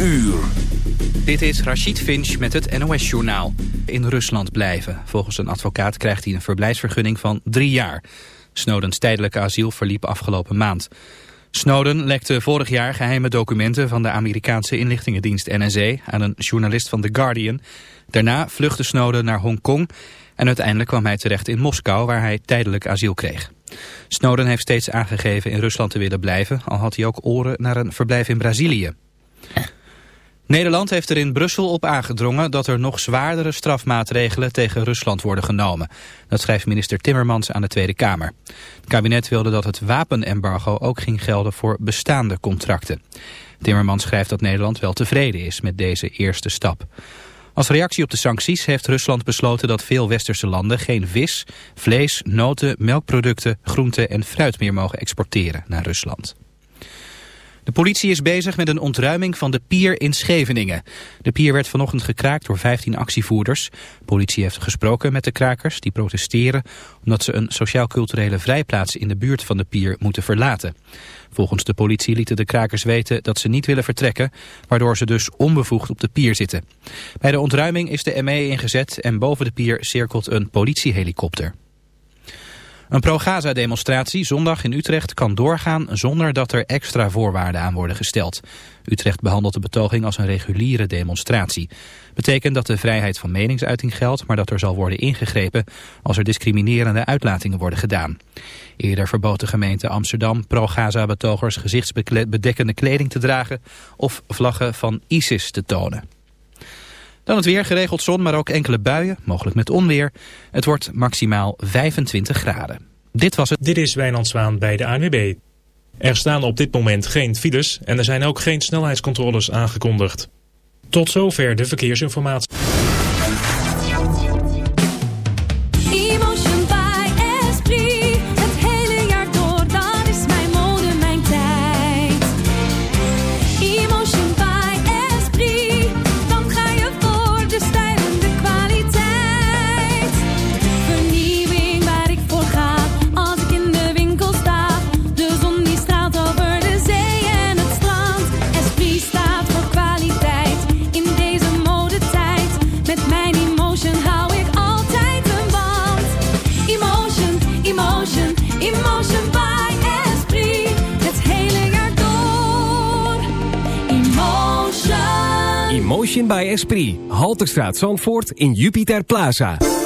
uur. Dit is Rachid Finch met het NOS-journaal. In Rusland blijven. Volgens een advocaat krijgt hij een verblijfsvergunning van drie jaar. Snowdens tijdelijke asiel verliep afgelopen maand. Snowden lekte vorig jaar geheime documenten van de Amerikaanse inlichtingendienst NSA aan een journalist van The Guardian. Daarna vluchtte Snowden naar Hongkong en uiteindelijk kwam hij terecht in Moskou waar hij tijdelijk asiel kreeg. Snowden heeft steeds aangegeven in Rusland te willen blijven, al had hij ook oren naar een verblijf in Brazilië. Nederland heeft er in Brussel op aangedrongen dat er nog zwaardere strafmaatregelen tegen Rusland worden genomen. Dat schrijft minister Timmermans aan de Tweede Kamer. Het kabinet wilde dat het wapenembargo ook ging gelden voor bestaande contracten. Timmermans schrijft dat Nederland wel tevreden is met deze eerste stap. Als reactie op de sancties heeft Rusland besloten dat veel westerse landen geen vis, vlees, noten, melkproducten, groenten en fruit meer mogen exporteren naar Rusland. De politie is bezig met een ontruiming van de pier in Scheveningen. De pier werd vanochtend gekraakt door 15 actievoerders. De politie heeft gesproken met de krakers die protesteren... omdat ze een sociaal-culturele vrijplaats in de buurt van de pier moeten verlaten. Volgens de politie lieten de krakers weten dat ze niet willen vertrekken... waardoor ze dus onbevoegd op de pier zitten. Bij de ontruiming is de ME ingezet en boven de pier cirkelt een politiehelikopter. Een pro-Gaza-demonstratie zondag in Utrecht kan doorgaan zonder dat er extra voorwaarden aan worden gesteld. Utrecht behandelt de betoging als een reguliere demonstratie. Betekent dat de vrijheid van meningsuiting geldt, maar dat er zal worden ingegrepen als er discriminerende uitlatingen worden gedaan. Eerder verbood de gemeente Amsterdam pro-Gaza-betogers gezichtsbedekkende kleding te dragen of vlaggen van ISIS te tonen. Dan het weer, geregeld zon, maar ook enkele buien, mogelijk met onweer. Het wordt maximaal 25 graden. Dit was het. Dit is Wijnand Zwaan bij de ANWB. Er staan op dit moment geen files en er zijn ook geen snelheidscontroles aangekondigd. Tot zover de verkeersinformatie. Esprit. Halterstraat Zandvoort in Jupiter Plaza.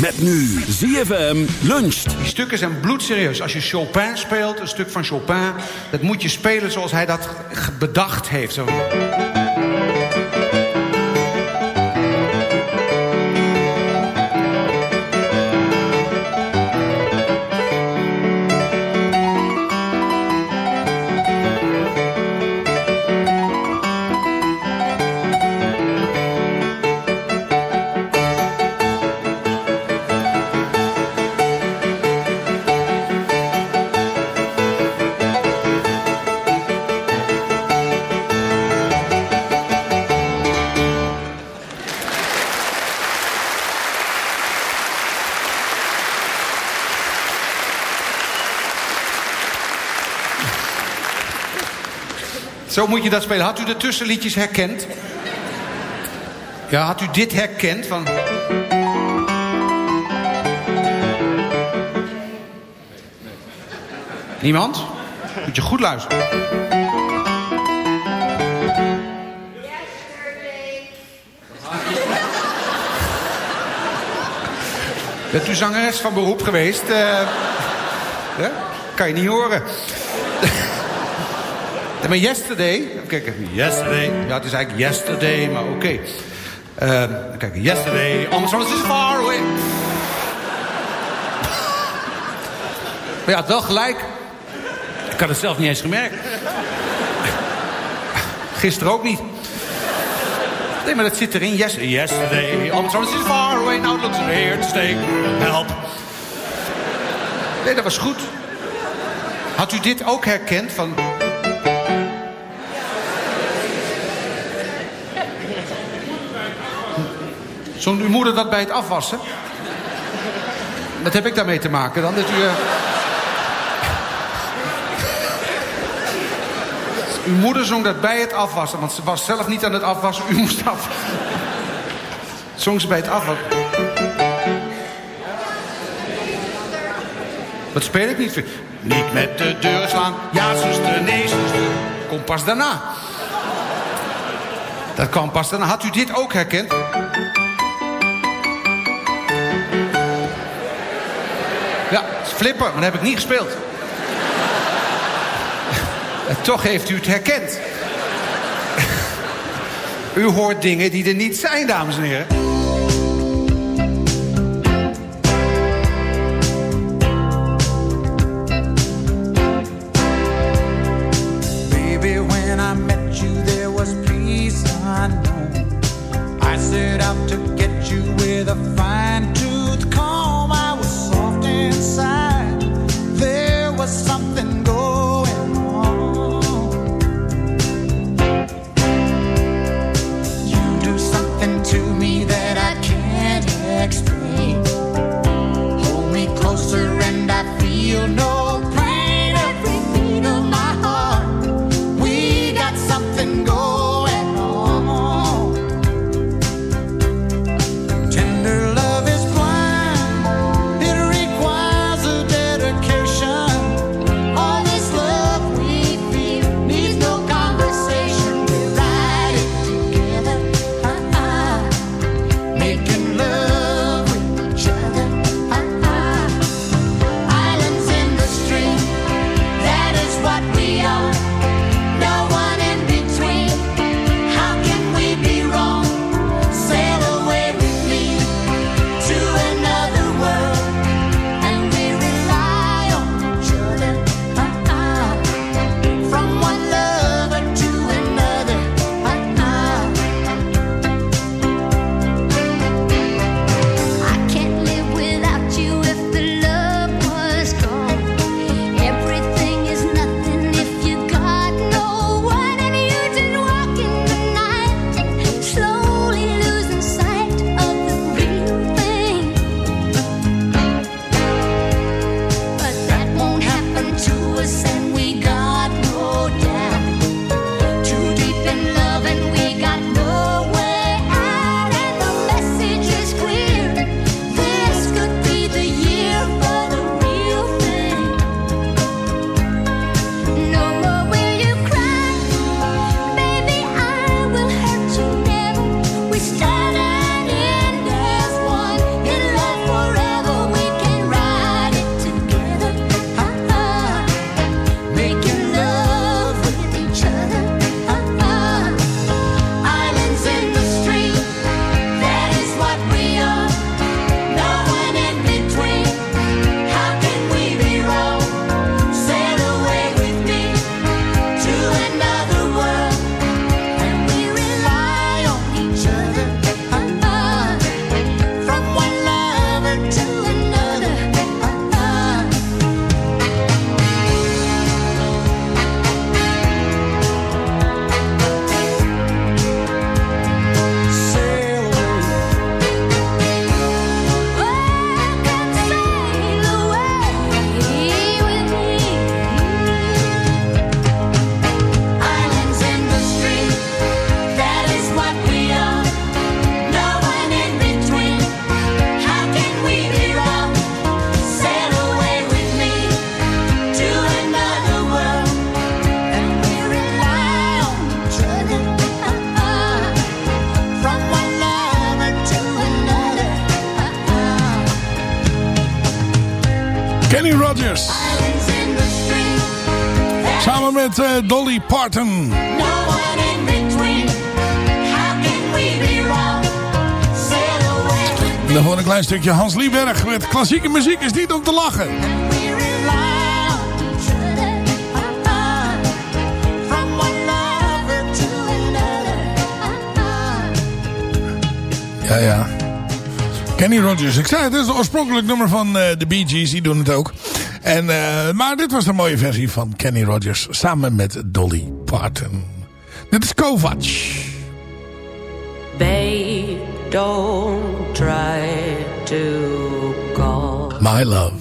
Met nu ZFM luncht. Die stukken zijn bloedserieus. Als je Chopin speelt, een stuk van Chopin... dat moet je spelen zoals hij dat bedacht heeft. Zo. Zo moet je dat spelen. Had u de tussenliedjes herkend? Ja, had u dit herkend? Van... Niemand? Moet je goed luisteren. Bent u zangeres van beroep geweest? Uh? Kan je niet horen. Maar yesterday... Kijk yesterday. Ja, het is eigenlijk yesterday, maar oké. Okay. Uh, kijk, yesterday... Almost is far away. maar ja, wel gelijk. Ik had het zelf niet eens gemerkt. Gisteren ook niet. Nee, maar dat zit erin. Yes, yesterday, almost is far away. Now it looks here to stay. Help. Nee, dat was goed. Had u dit ook herkend van... Zong uw moeder dat bij het afwassen? Wat heb ik daarmee te maken dan? Dat u... Uh... Uw moeder zong dat bij het afwassen, want ze was zelf niet aan het afwassen. U moest af. Zong ze bij het afwassen. Wat speel ik niet? Niet met de deur slaan. Ja, zuster, nee, zuster. Kom pas daarna. Dat kwam pas daarna. Had u dit ook herkend? Ja, flipper, maar dat heb ik niet gespeeld. Toch heeft u het herkend. U hoort dingen die er niet zijn, dames en heren. Met eh, Dolly Parton. En daarvoor een klein stukje Hans Lieberg met klassieke muziek is niet om te lachen. Ja, ja. Kenny Rogers. Ik zei het, het is het oorspronkelijk nummer van eh, de Bee Gees. Die doen het ook. En, eh, maar dit was de mooie versie van Kenny Rogers. Samen met Dolly Parton. Dit is Kovac. Babe, don't try to call My Love.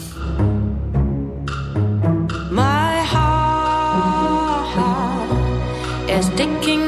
My heart is ticking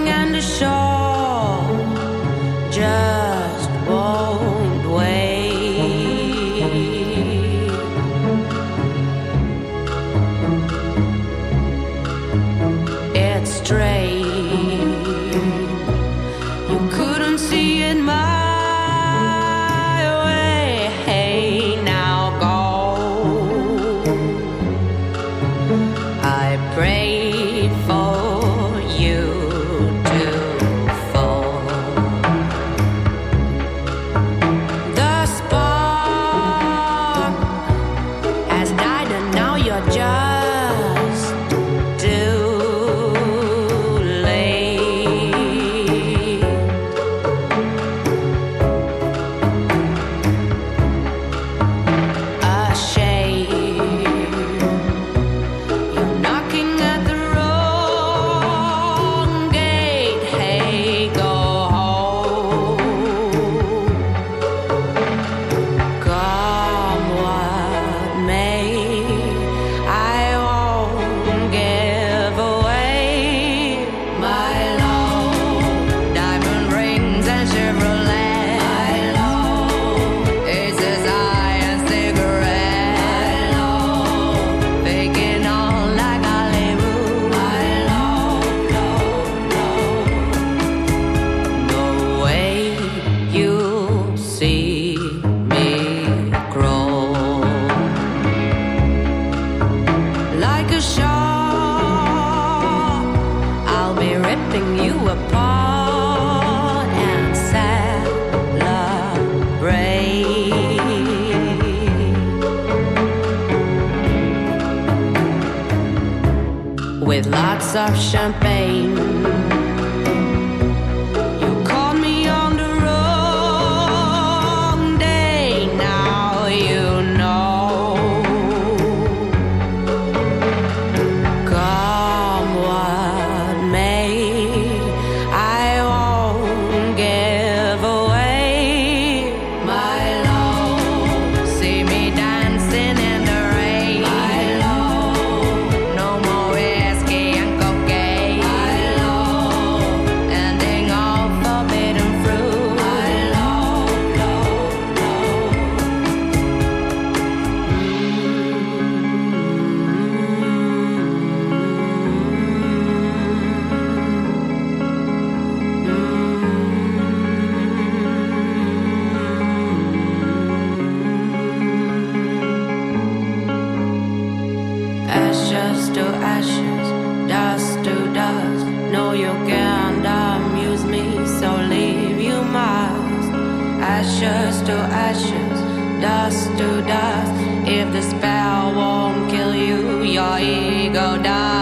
bow won't kill you, your ego dies.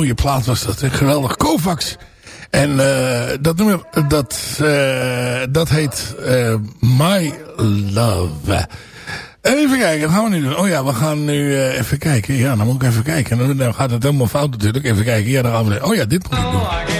Mooie plaat was dat. Een geweldig. Kovacs. En eh, dat nummer, dat, eh, dat heet eh, My Love. Even kijken, wat gaan we nu doen? Oh ja, we gaan nu even kijken. Ja, dan moet ik even kijken. Dan, gaat het helemaal fout natuurlijk. Even kijken. Ja, dan gaan we... Oh ja, dit moet ik doen.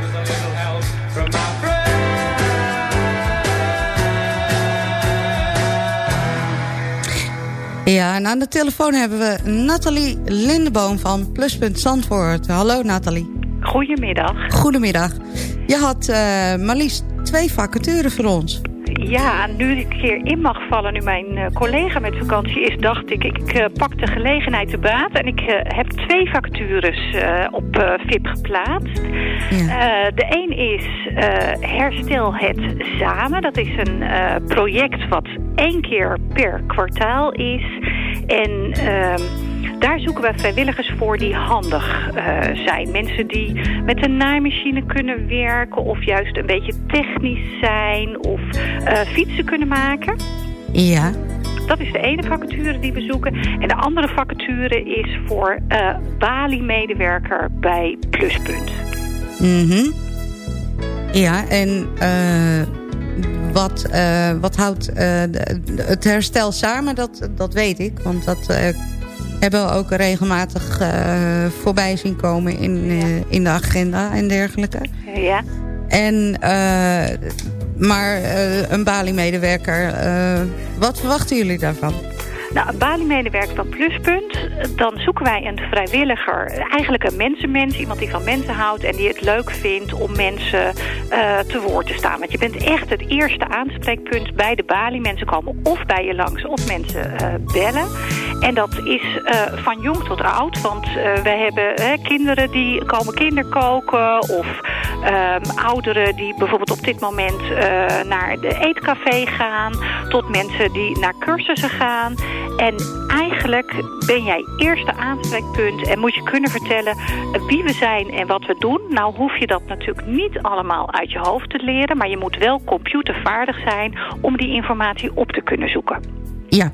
Ja, en aan de telefoon hebben we Nathalie Lindeboom van Pluspunt Zandvoort. Hallo Nathalie. Goedemiddag. Goedemiddag. Je had eh, maar liefst twee vacatures voor ons. Ja, nu ik hier in mag vallen, nu mijn eh, collega met vakantie is, dacht ik, ik eh, pak de gelegenheid te baat. En ik eh, heb twee vacatures op VIP geplaatst. De een is Herstel het Samen. Dat is een project wat één keer per kwartaal is. En... daar zoeken we vrijwilligers voor die handig eh, zijn. Mensen die met een naaimachine kunnen werken of juist een beetje technisch zijn of eh, fietsen kunnen maken. Ja. Dat is de ene vacature die we zoeken. En de andere vacature is voor eh Bali-medewerker bij Pluspunt. Mhm. Ja, en wat, wat houdt het herstel samen, dat, dat weet ik. Want dat hebben we ook regelmatig eh, voorbij zien komen in, eh, in de agenda en dergelijke. Ja. En, eh, maar een Bali-medewerker, wat verwachten jullie daarvan? Nou, een Bali-medewerker van Pluspunt, dan zoeken wij een vrijwilliger. Eigenlijk een mensenmens, iemand die van mensen houdt en die het leuk vindt om mensen eh, te woord te staan. Want je bent echt het eerste aanspreekpunt bij de Bali. Mensen komen of bij je langs of mensen eh, bellen. En dat is eh, van jong tot oud, want wij hebben kinderen die komen kinderkoken of ehm, ouderen die bijvoorbeeld op dit moment naar de eetcafé gaan, tot mensen die naar cursussen gaan. En eigenlijk ben jij eerste aanspreekpunt en moet je kunnen vertellen wie we zijn en wat we doen. Nou hoef je dat natuurlijk niet allemaal uit je hoofd te leren, maar je moet wel computervaardig zijn om die informatie op te kunnen zoeken. Ja.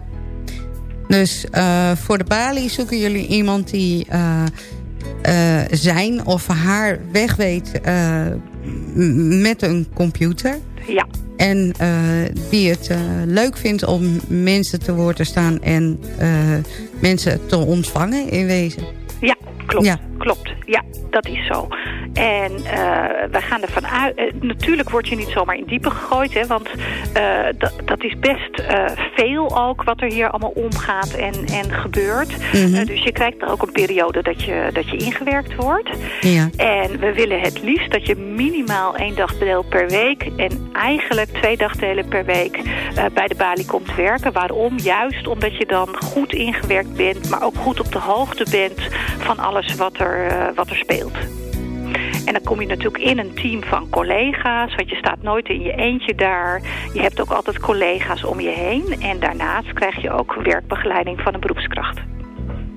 Dus eh, voor de balie zoeken jullie iemand die eh, eh, zijn of haar weg weet met een computer. Ja. En eh, die het eh, leuk vindt om mensen te woord te staan en eh, mensen te ontvangen in wezen. Ja, klopt. Ja. Klopt. Ja, dat is zo. En uh, wij gaan ervan uit... Uh, natuurlijk word je niet zomaar in diepe gegooid, hè, want uh, dat, is best veel ook wat er hier allemaal omgaat en, en gebeurt. Mm -hmm. dus je krijgt ook een periode dat je, dat je ingewerkt wordt. Ja. En we willen het liefst dat je minimaal één dagdeel per week en eigenlijk twee dagdelen per week bij de balie komt werken. Waarom? Juist omdat je dan goed ingewerkt bent, maar ook goed op de hoogte bent van alles wat er, wat er speelt. En dan kom je natuurlijk in een team van collega's, want je staat nooit in je eentje daar. Je hebt ook altijd collega's om je heen. En daarnaast krijg je ook werkbegeleiding van een beroepskracht.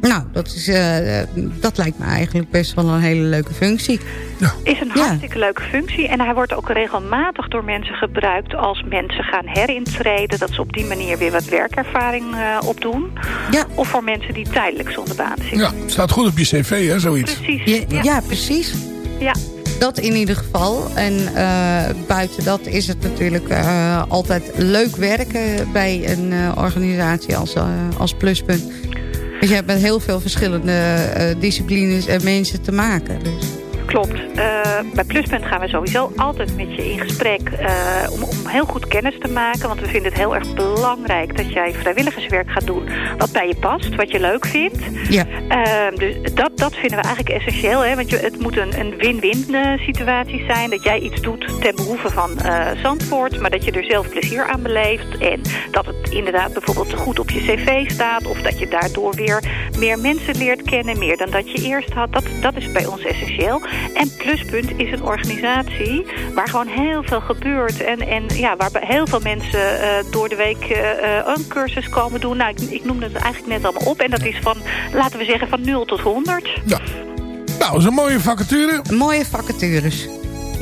Nou, dat, is, uh, dat lijkt me eigenlijk best wel een hele leuke functie. Ja. Is een hartstikke ja. leuke functie. En hij wordt ook regelmatig door mensen gebruikt als mensen gaan herintreden. Dat ze op die manier weer wat werkervaring uh, opdoen. Ja. Of voor mensen die tijdelijk zonder baan zitten. Ja, staat goed op je cv hè, zoiets. Precies. Ja, ja. ja precies. Ja. Dat in ieder geval. En uh, buiten dat is het natuurlijk uh, altijd leuk werken bij een uh, organisatie als, als pluspunt. Dus je hebt met heel veel verschillende disciplines en mensen te maken. Dus. Klopt. Uh, bij Pluspunt gaan we sowieso altijd met je in gesprek uh, om, om heel goed kennis te maken. Want we vinden het heel erg belangrijk dat jij vrijwilligerswerk gaat doen wat bij je past, wat je leuk vindt. Ja. Uh, dus dat, dat vinden we eigenlijk essentieel. Hè? Want je, het moet een, win-win situatie zijn. Dat jij iets doet ten behoeve van Zandvoort, maar dat je er zelf plezier aan beleeft. En dat het inderdaad bijvoorbeeld goed op je cv staat. Of dat je daardoor weer meer mensen leert kennen, meer dan dat je eerst had. Dat, dat is bij ons essentieel. En Pluspunt is een organisatie waar gewoon heel veel gebeurt. En, en ja, waar heel veel mensen uh, door de week uh, een cursus komen doen. Nou, ik, ik noemde het eigenlijk net allemaal op. En dat is van, laten we zeggen, van 0 tot 100. Ja. Nou, dat is een mooie vacature. Mooie vacatures.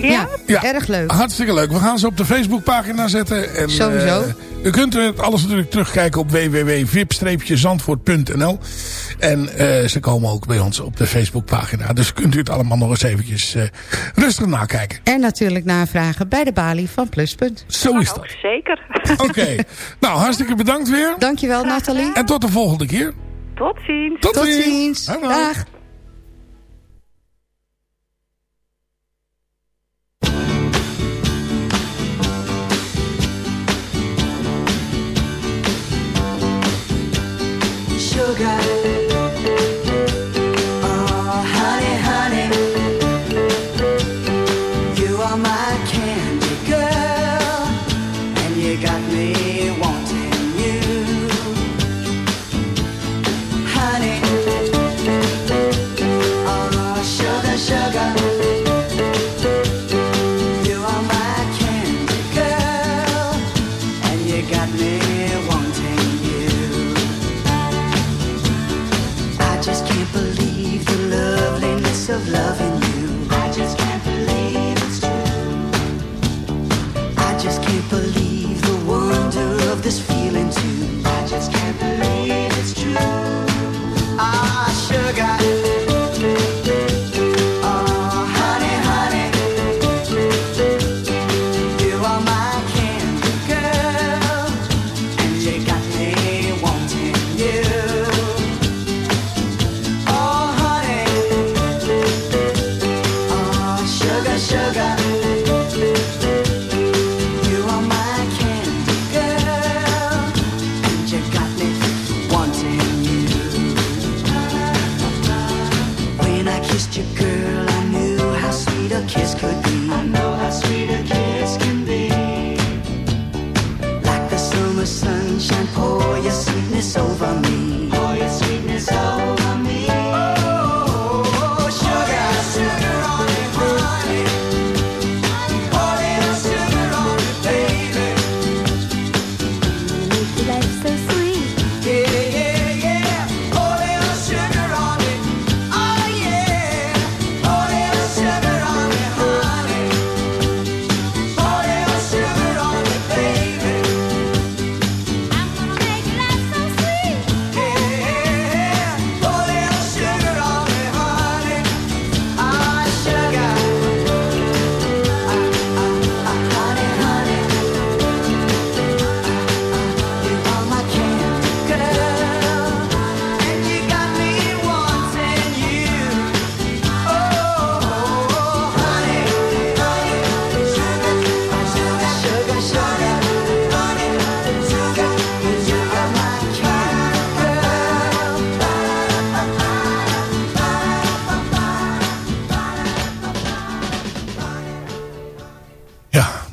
Ja, erg leuk. Hartstikke leuk. We gaan ze op de Facebookpagina zetten. En, Sowieso. eh, u kunt het alles natuurlijk terugkijken op www.vip-zandvoort.nl En eh, ze komen ook bij ons op de Facebookpagina. Dus kunt u het allemaal nog eens eventjes eh, rustig nakijken. En natuurlijk navragen bij de balie van Pluspunt. Zo is dat. Zeker. Oké. nou, hartstikke bedankt weer. Dankjewel Nathalie. En tot de volgende keer. Tot ziens. Tot, Tot ziens. ziens. Hoi, hoi. Dag. Sugar. Oh,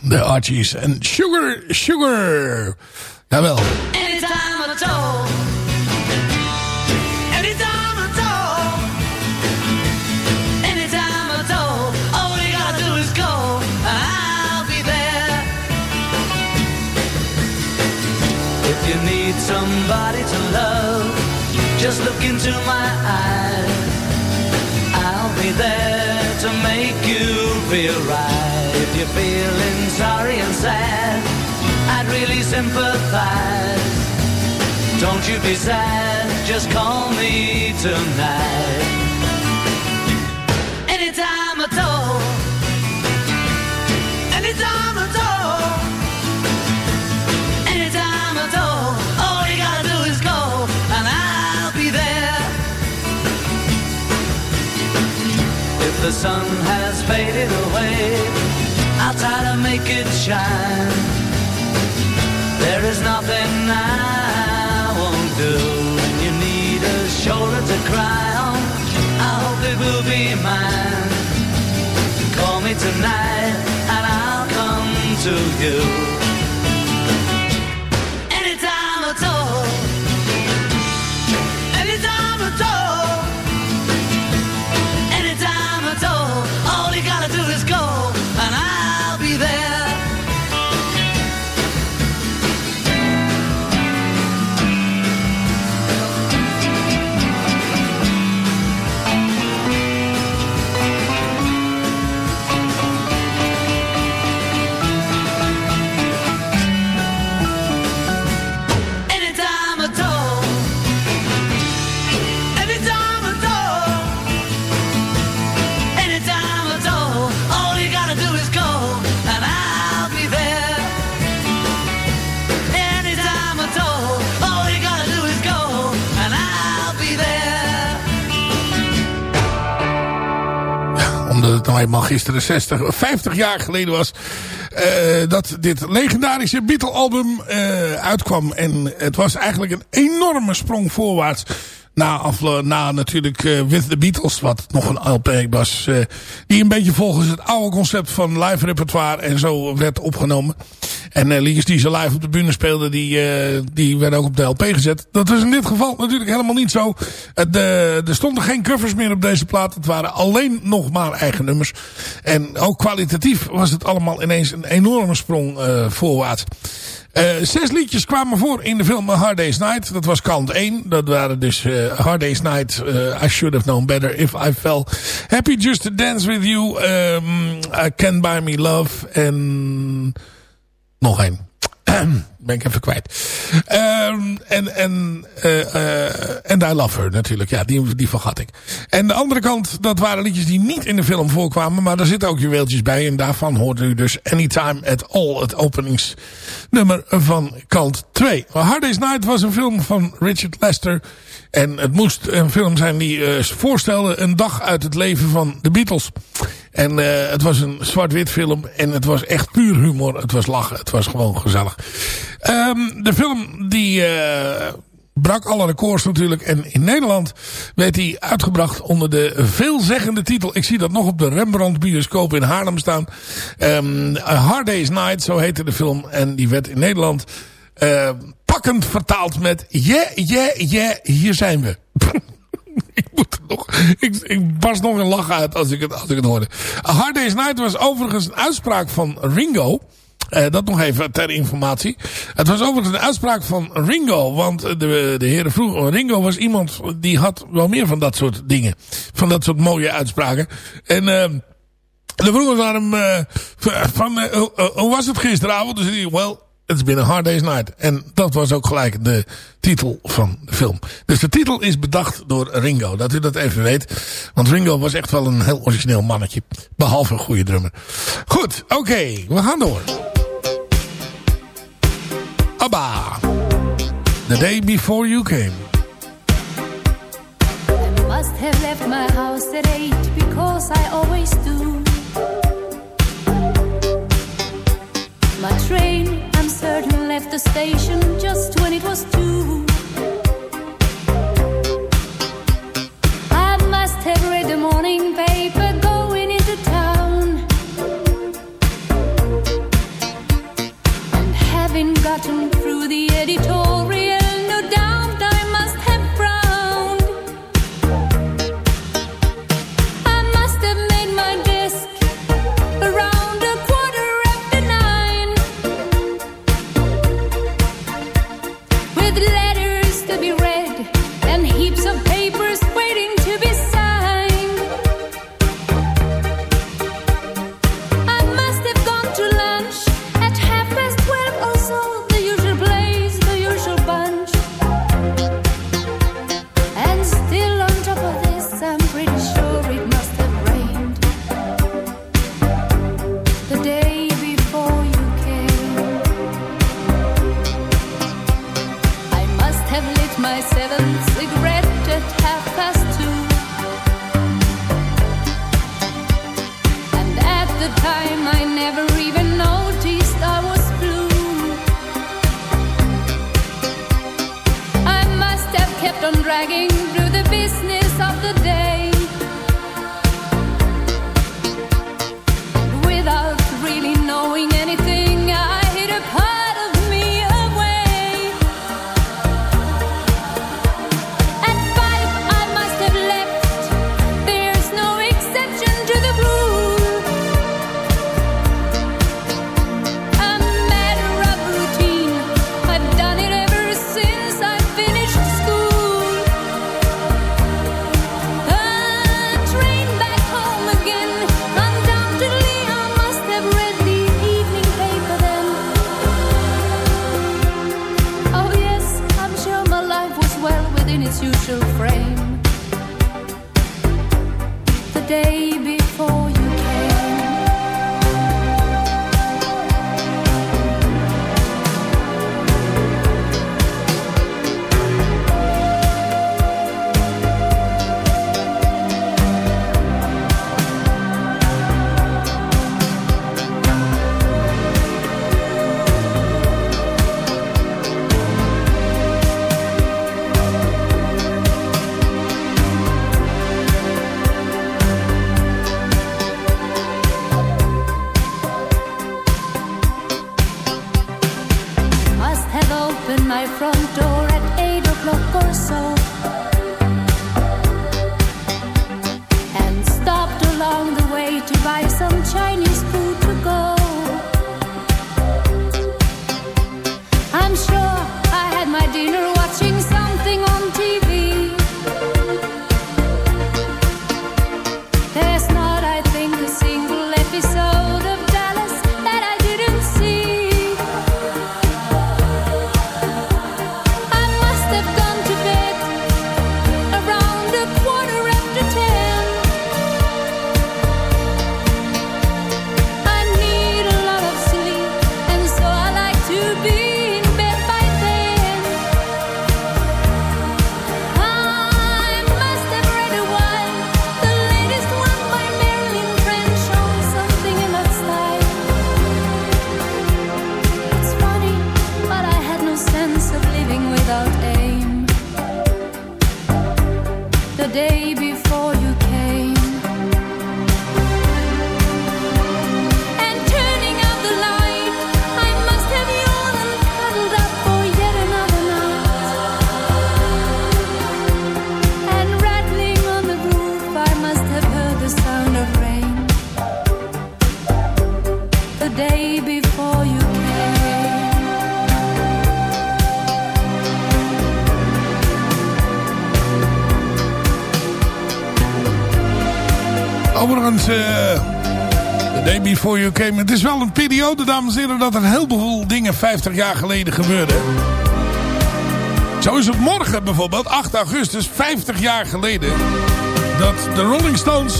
de Archies en Sugar, Sugar. Jawel. Anytime at all. Anytime at all. Anytime at all. All you gotta do is go. I'll be there. If you need somebody to love, just look into my eyes. I'll be there to make you feel right. You're feeling sorry and sad, I'd really sympathize. Don't you be sad, just call me tonight. Anytime at all. Anytime at all. Anytime at all. All you gotta do is go, and I'll be there. If the sun has faded away, I'll try to make it shine. There is nothing I won't do when you need a shoulder to cry on. I hope it will be mine. Call me tonight and I'll come to you. Nou eenmaal gisteren 60, 50 jaar geleden was... eh, dat dit legendarische Beatle-album eh, uitkwam. En het was eigenlijk een enorme sprong voorwaarts... Na, afle na natuurlijk eh, With the Beatles, wat nog een LP was. die een beetje volgens het oude concept van live repertoire en zo werd opgenomen. En eh liedjes die ze live op de bühne speelden, die, eh, die werden ook op de LP gezet. Dat is in dit geval natuurlijk helemaal niet zo. Het, eh, er stonden geen covers meer op deze plaat. Het waren alleen nog maar eigen nummers. En ook kwalitatief was het allemaal ineens een enorme sprong eh, voorwaarts. Zes liedjes kwamen voor in de film Hard Day's Night. Dat was kant 1. Dat waren dus Hard Day's Night, I Should Have Known Better, If I Fell. Happy Just to Dance With You, um, I Can Buy Me Love en nog één. ben ik even kwijt. Ehm, en en eh, eh, and I Love Her natuurlijk. Ja, die, die vergat ik. En de andere kant, dat waren liedjes die niet in de film voorkwamen. Maar daar zitten ook juweeltjes bij. En daarvan hoort u dus Anytime at All. Het openingsnummer van kant 2. A Hard Day's Night was een film van Richard Lester. En het moest een film zijn die eh, voorstelde een dag uit het leven van de Beatles. En eh, het was een zwart-wit film. En het was echt puur humor. Het was lachen. Het was gewoon gezellig. Ehm, de film die eh, brak alle records natuurlijk. En in Nederland werd hij uitgebracht onder de veelzeggende titel. Ik zie dat nog op de Rembrandt bioscoop in Haarlem staan. A Hard Day's Night, zo heette de film. En die werd in Nederland vertaald met... Yeah, yeah, yeah, hier zijn we. ik moet nog... Ik, ik barst nog een lach uit als ik het, als ik het hoorde. A Hard Day's Night was overigens een uitspraak van Ringo... Eh, dat nog even ter informatie. Het was overigens een uitspraak van Ringo. Want de, de heren vroegen... Ringo was iemand die had wel meer van dat soort dingen. Van dat soort mooie uitspraken. En... eh de vroegen aan hem van, eh, hoe- eh, hoe was het gisteravond? Dus hij well, it's been a hard day's night. En dat was ook gelijk de titel van de film. Dus de titel is bedacht door Ringo. Dat u dat even weet. Want Ringo was echt wel een heel origineel mannetje. Behalve een goede drummer. Goed, oké. we gaan door. Abba. The day before you came. Must have left my house at eight because I always do. My train, Certain, left the station just when it was two. I must have read the morning paper going into town. And having gotten through the editorial, You Came. Het is wel een periode, dames en heren, dat er heel veel dingen 50 jaar geleden gebeurden. Zo is het morgen bijvoorbeeld, 8 augustus, 50 jaar geleden... dat de Rolling Stones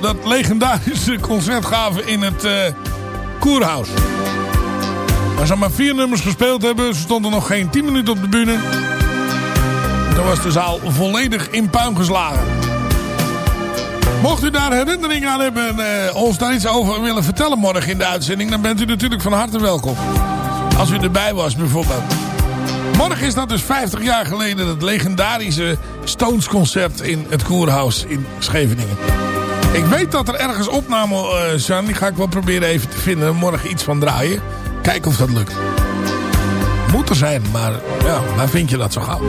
dat legendarische concert gaven in het Koerhuis. Waar ze maar vier nummers gespeeld hebben. Ze stonden nog geen 10 minuten op de bühne. En toen was de zaal volledig in puin geslagen. Mocht u daar herinnering aan hebben en eh, ons daar iets over willen vertellen morgen in de uitzending... dan bent u natuurlijk van harte welkom. Als u erbij was bijvoorbeeld. Morgen is dat dus 50 jaar geleden het legendarische Stones concert in het Koerhuis in Scheveningen. Ik weet dat er ergens opnamen eh, zijn. Die ga ik wel proberen even te vinden. Morgen iets van draaien. Kijken of dat lukt. Moet er zijn, maar ja, waar vind je dat zo gauw?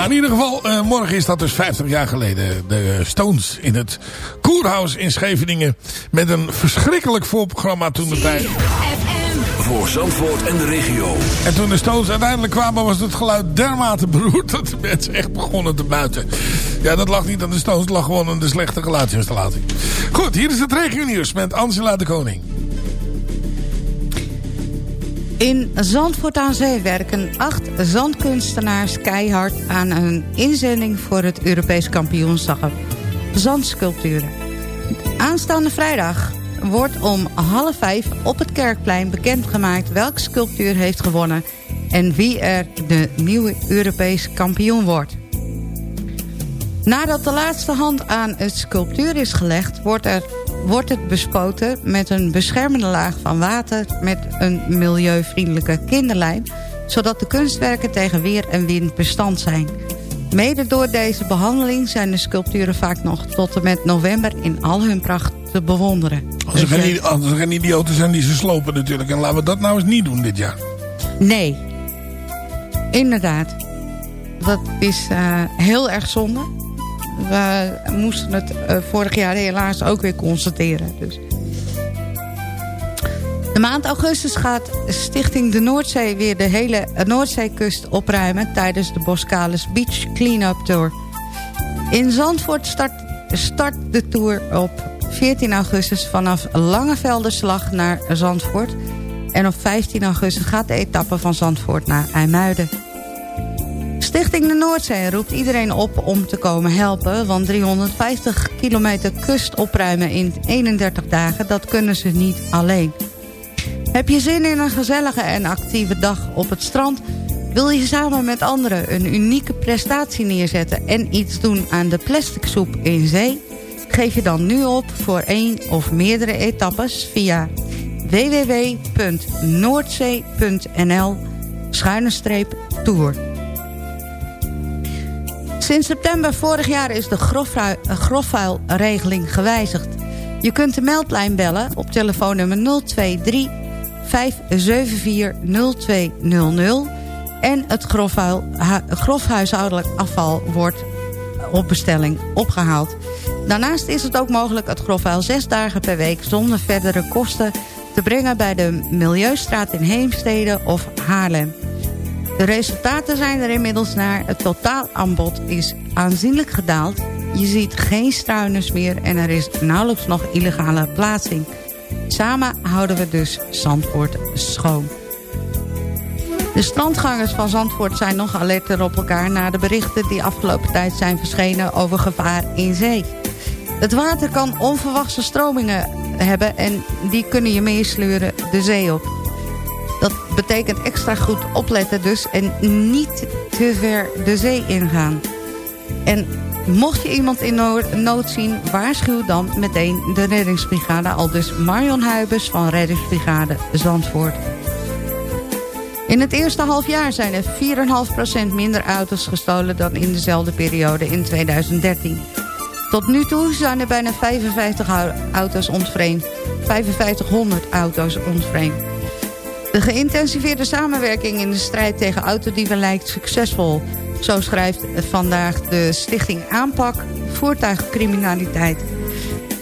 Maar in ieder geval, eh, morgen is dat dus 50 jaar geleden. De Stones in het Koerhuis in Scheveningen. Met een verschrikkelijk voorprogramma toen de tijd. Voor Zandvoort en de regio. En toen de Stones uiteindelijk kwamen was het geluid dermate beroerd dat de mensen echt begonnen te buiten. Ja, dat lag niet aan de Stones, het lag gewoon aan de slechte geluidsinstallatie. Goed, hier is het regio nieuws met Angela de Koning. In Zandvoort aan Zee werken acht zandkunstenaars keihard aan een inzending voor het Europees kampioenschap zandsculpturen. Aanstaande vrijdag wordt om half vijf op het Kerkplein bekendgemaakt welke sculptuur heeft gewonnen en wie er de nieuwe Europees kampioen wordt. Nadat de laatste hand aan het sculptuur is gelegd... wordt, er, wordt het bespoten met een beschermende laag van water... met een milieuvriendelijke kinderlijm... zodat de kunstwerken tegen weer en wind bestand zijn. Mede door deze behandeling zijn de sculpturen vaak nog tot en met november... in al hun pracht te bewonderen. Als er, Dus, geen, als er geen idioten zijn die ze slopen natuurlijk. En laten we dat nou eens niet doen dit jaar. Nee. Inderdaad. Dat is eh, heel erg zonde. We moesten het eh, vorig jaar helaas ook weer constateren. Dus. De maand augustus gaat Stichting de Noordzee weer de hele Noordzeekust opruimen... tijdens de Boskalis Beach Cleanup Tour. In Zandvoort start, start de tour op 14 augustus vanaf Langevelderslag naar Zandvoort... En op 15 augustus gaat de etappe van Zandvoort naar IJmuiden. Stichting de Noordzee roept iedereen op om te komen helpen... want 350 kilometer kust opruimen in 31 dagen... dat kunnen ze niet alleen. Heb je zin in een gezellige en actieve dag op het strand... wil je samen met anderen een unieke prestatie neerzetten... en iets doen aan de plastic soep in zee... geef je dan nu op voor één of meerdere etappes via www.noordzee.nl schuine streep tour. Sinds september vorig jaar is de eh, grofvuilregeling gewijzigd. Je kunt de meldlijn bellen op telefoonnummer 023 574 0200 en het grofvuil, hu- grofhuishoudelijk afval wordt op bestelling opgehaald. Daarnaast is het ook mogelijk het grofvuil zes dagen per week zonder verdere kosten te brengen bij de Milieustraat in Heemstede of Haarlem. De resultaten zijn er inmiddels naar. Het totaalaanbod is aanzienlijk gedaald. Je ziet geen struiners meer en er is nauwelijks nog illegale plaatsing. Samen houden we dus Zandvoort schoon. De strandgangers van Zandvoort zijn nog alerter op elkaar... na de berichten die afgelopen tijd zijn verschenen over gevaar in zee. Het water kan onverwachte stromingen hebben... en die kunnen je meesleuren de zee op. Betekent extra goed opletten dus... en niet te ver de zee ingaan. En mocht je iemand in no- nood zien... waarschuw dan meteen de reddingsbrigade... al dus Marion Huibers van Reddingsbrigade Zandvoort. In het eerste halfjaar zijn er 4,5% minder auto's gestolen... dan in dezelfde periode in 2013. Tot nu toe zijn er bijna 55 au- auto's ontvreemd. 5500 auto's ontvreemd. De geïntensiveerde samenwerking in de strijd tegen autodieven lijkt succesvol. Zo schrijft vandaag de stichting Aanpak Voertuigcriminaliteit.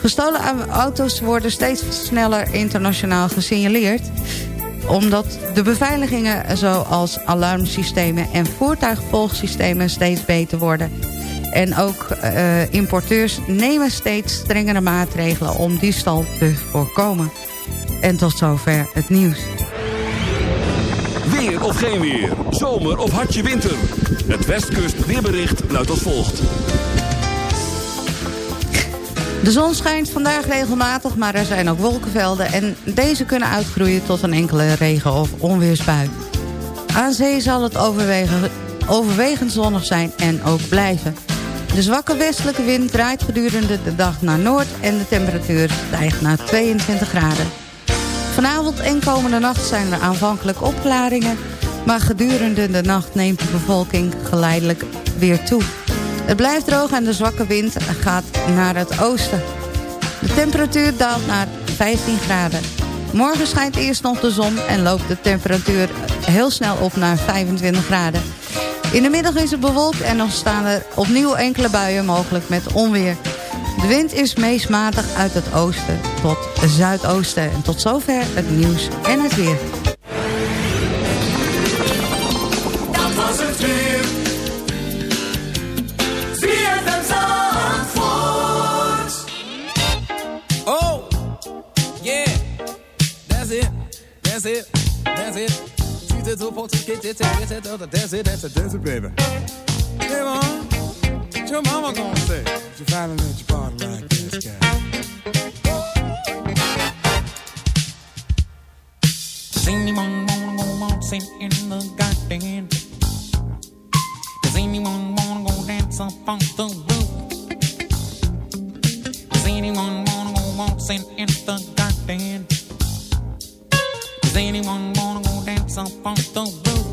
Gestolen auto's worden steeds sneller internationaal gesignaleerd omdat de beveiligingen zoals alarmsystemen en voertuigvolgsystemen steeds beter worden. En ook eh, importeurs nemen steeds strengere maatregelen om diefstal te voorkomen. En tot zover het nieuws. Weer of geen weer. Zomer of hartje winter. Het Westkust weerbericht luidt als volgt. De zon schijnt vandaag regelmatig, maar er zijn ook wolkenvelden... en deze kunnen uitgroeien tot een enkele regen- of onweersbui. Aan zee zal het overwegen, overwegend zonnig zijn en ook blijven. De zwakke westelijke wind draait gedurende de dag naar noord... en de temperatuur stijgt naar 22 graden. Vanavond en komende nacht zijn er aanvankelijk opklaringen... maar gedurende de nacht neemt de bevolking geleidelijk weer toe. Het blijft droog en de zwakke wind gaat naar het oosten. De temperatuur daalt naar 15 graden. Morgen schijnt eerst nog de zon en loopt de temperatuur heel snel op naar 25 graden. In de middag is het bewolkt en dan staan er opnieuw enkele buien mogelijk met onweer. De wind is meest matig uit het oosten tot zuidoosten. En tot zover het nieuws en het weer. Dat was het weer. ZFM Zandvoort. Oh, yeah, that's it, that's it, that's it. She's a two forty kid, that's it, that's it, that's it, that's it, that's it, baby. Hey, mom, what your mama gonna say? She finally let you party like this guy. Does anyone wanna go waltzing in the garden? Does anyone wanna go dance up on the roof? Does anyone wanna go waltzing in the garden? Does anyone wanna go dance up on the roof?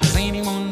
Does anyone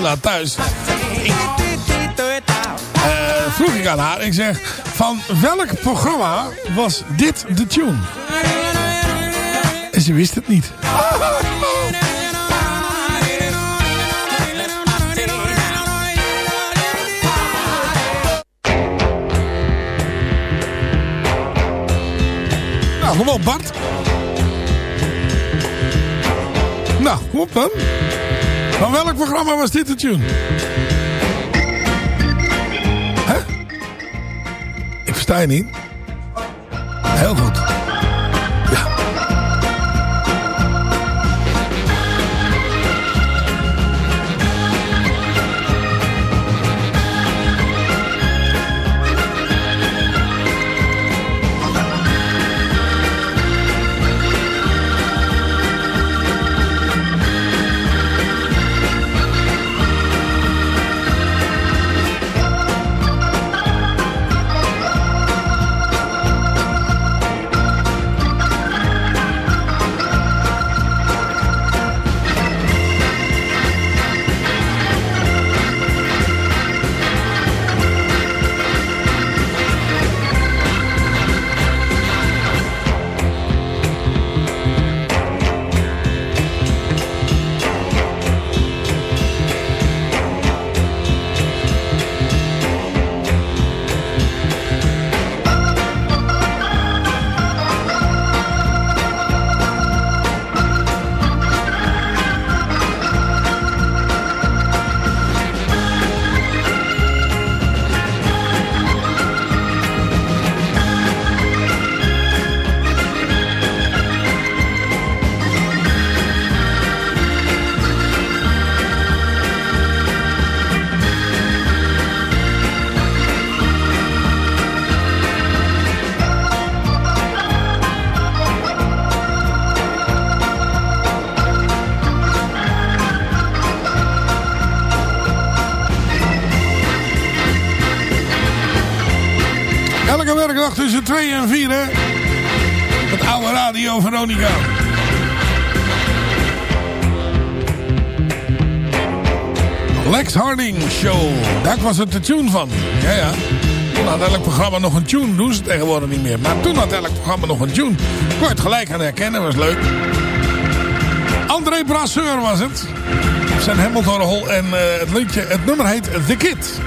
Angela thuis. Eh, vroeg ik aan haar. Ik zeg, van welk programma was dit de tune? En ze wist het niet. Nou, kom op Bart. Nou, kom op dan. Van welk programma was dit de tune? Hè? Ik versta je niet. Werkdag tussen 2 en 4, hè? Het oude Radio Veronica. Lex Harding Show. Daar was het de tune van. Ja, ja. Toen had elk programma nog een tune. Doen ze tegenwoordig niet meer. Maar toen had elk programma nog een tune. Het gelijk aan herkennen. Was leuk. André Brasseur was het. Zijn Hamilton En eh, het, liedje, het nummer heet The Kid.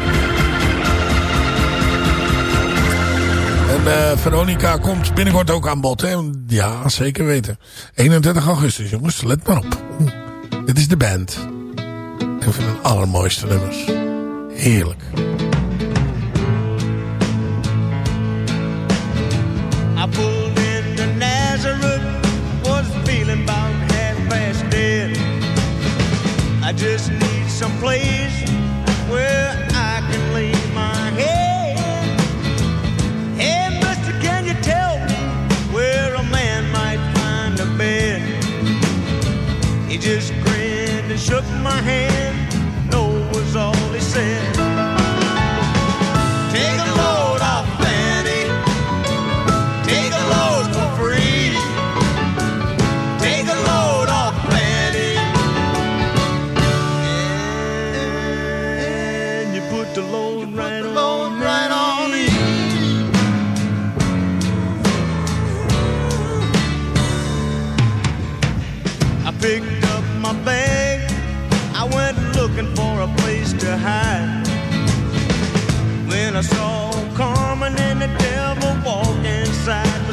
En eh, Veronica komt binnenkort ook aan bod. Hè? Ja, zeker weten. 31 augustus, jongens. Let maar op. Dit is de band. Een van de allermooiste nummers. Heerlijk.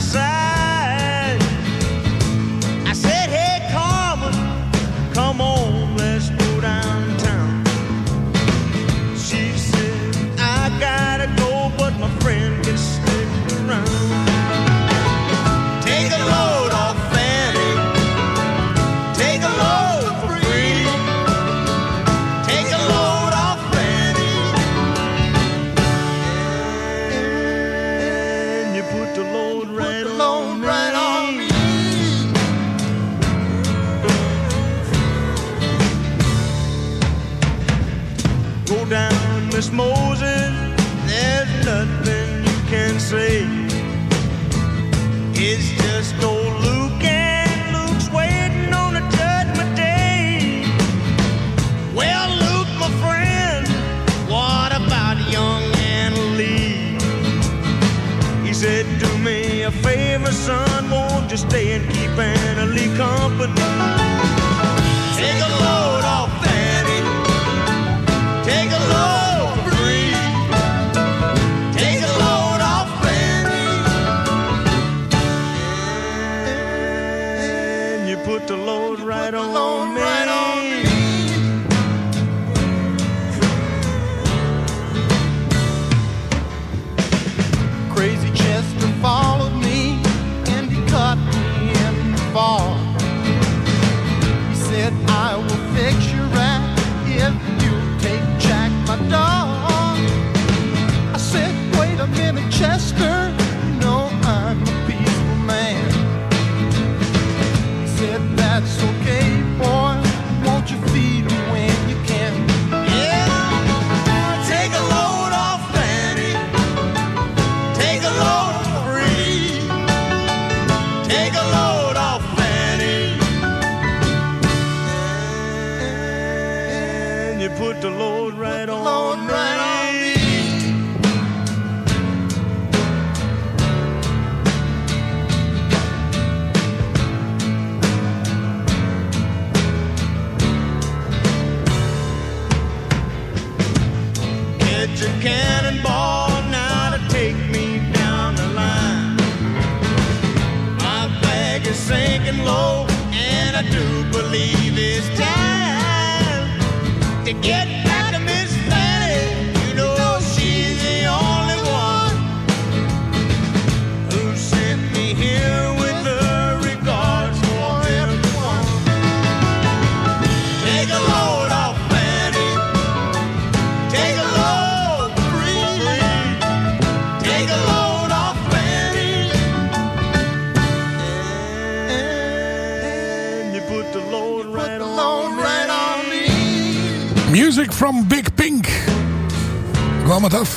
beside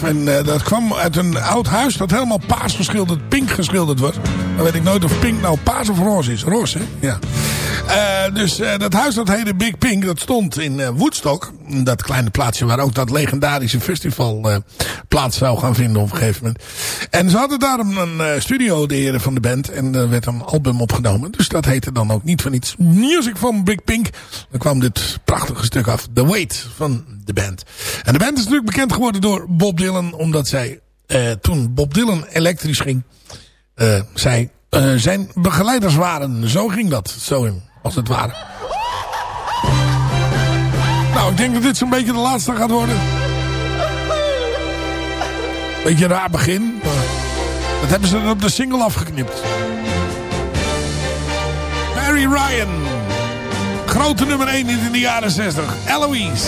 En eh, dat kwam uit een oud huis dat helemaal paars geschilderd, pink geschilderd wordt. Dan weet ik nooit of pink nou paars of roze is. Roze, hè? Ja. Eh, dus eh, dat huis dat heette Big Pink, dat stond in Woodstock. Dat kleine plaatsje waar ook dat legendarische festival plaats zou gaan vinden op een gegeven moment. En ze hadden daarom een eh, studio, de heren van de band. En er werd een album opgenomen. Dus dat heette dan ook niet van iets. Music van Big Pink. Dan kwam dit prachtige stuk af. The Weight van de band. En de band is natuurlijk bekend geworden door Bob Dylan. Omdat zij eh, toen Bob Dylan elektrisch ging. eh, zij zijn begeleiders waren. Zo ging dat. Zo als het ware. Nou, ik denk dat dit zo'n beetje de laatste gaat worden. Beetje raar begin. Dat hebben ze op de single afgeknipt. Mary Ryan. Grote nummer 1 in de jaren 60. Eloise.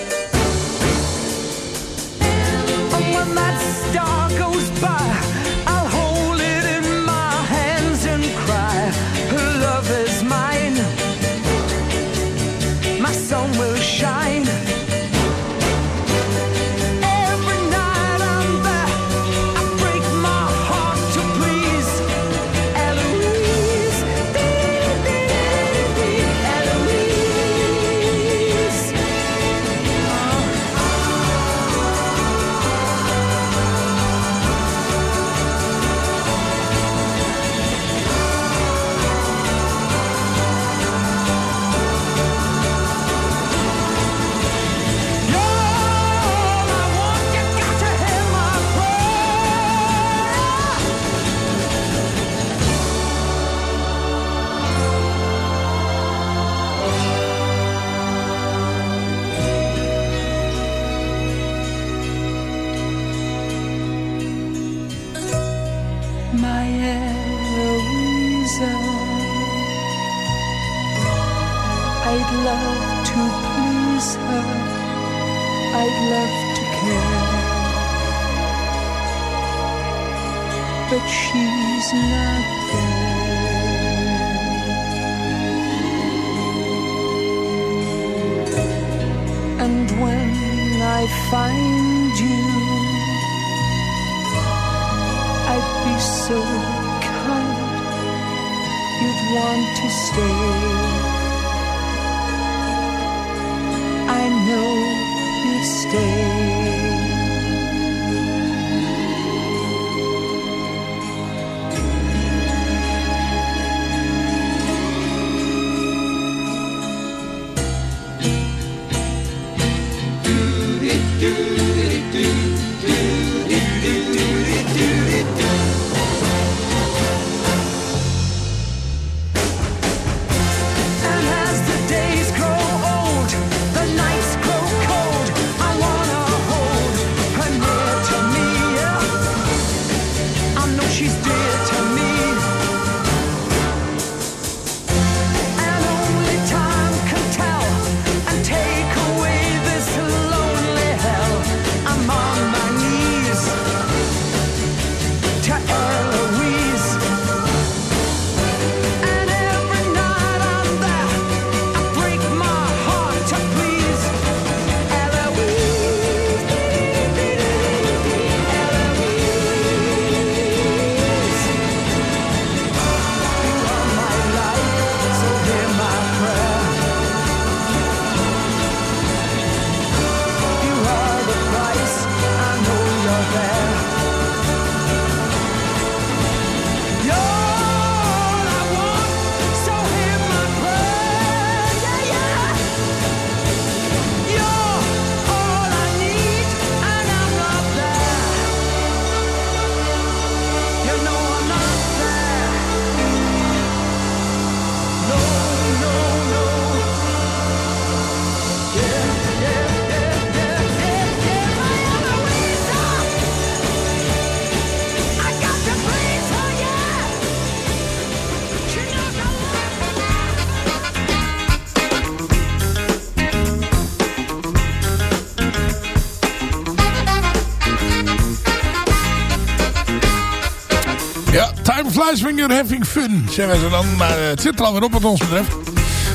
You're having fun, zeggen ze dan. Maar eh, het zit er alweer op wat ons betreft.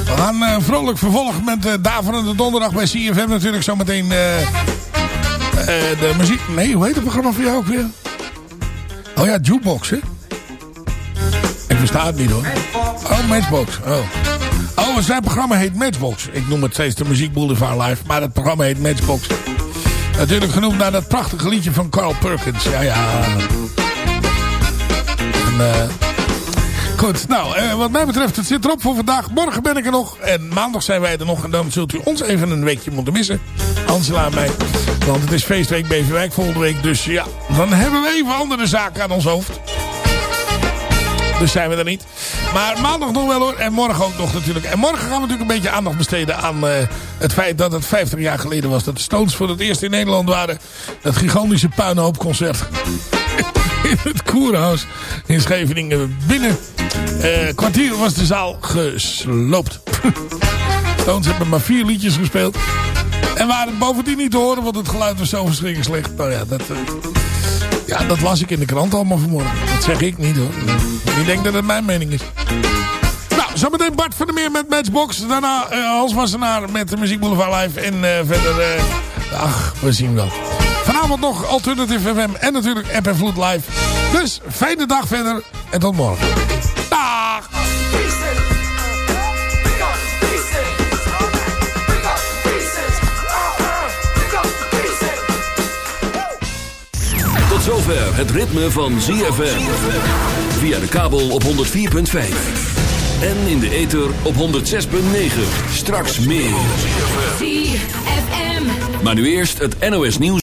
We gaan eh, vrolijk vervolgen met uh, Daverende Donderdag bij CFM natuurlijk. Zometeen eh eh, de muziek... Nee, hoe heet het programma voor jou ook weer? Oh ja, Jukebox, hè? Ik versta het niet hoor. Oh, Matchbox. Oh. Oh, zijn programma heet Matchbox. Ik noem het steeds de Muziek Boulevard Live. Maar het programma heet Matchbox. Natuurlijk genoemd naar dat prachtige liedje van Carl Perkins. Ja, ja. En, eh, goed, nou, eh, wat mij betreft, het zit erop voor vandaag. Morgen ben ik er nog. En maandag zijn wij er nog. En dan zult u ons even een weekje moeten missen. Angela en mij. Want het is feestweek Beverwijk volgende week. Dus ja, dan hebben we even andere zaken aan ons hoofd. Dus zijn we er niet. Maar maandag nog wel hoor. En morgen ook nog natuurlijk. En morgen gaan we natuurlijk een beetje aandacht besteden aan eh, het feit dat het 50 jaar geleden was. Dat de Stones voor het eerst in Nederland waren. Dat gigantische puinhoopconcert. in het Koerhuis in Scheveningen binnen. eh, kwartier was de zaal gesloopt. Stones hebben maar vier liedjes gespeeld. En waren bovendien niet te horen, want het geluid was zo verschrikkelijk slecht. Nou ja, dat, eh, ja, dat las ik in de krant allemaal vanmorgen. Dat zeg ik niet hoor. Ik denk dat het mijn mening is. Nou, zometeen Bart van der Meer met Matchbox. Daarna eh Hans Wassenaar met de Muziek Boulevard Live. En eh, verder, ach, we zien wel. Vanavond nog Alternative FM en natuurlijk App en Vloed Live. Dus, fijne dag verder en tot morgen. Dag! Tot zover het ritme van ZFM. Via de kabel op 104.5. En in de ether op 106.9. Straks meer. ZFM. Maar nu eerst het NOS nieuws.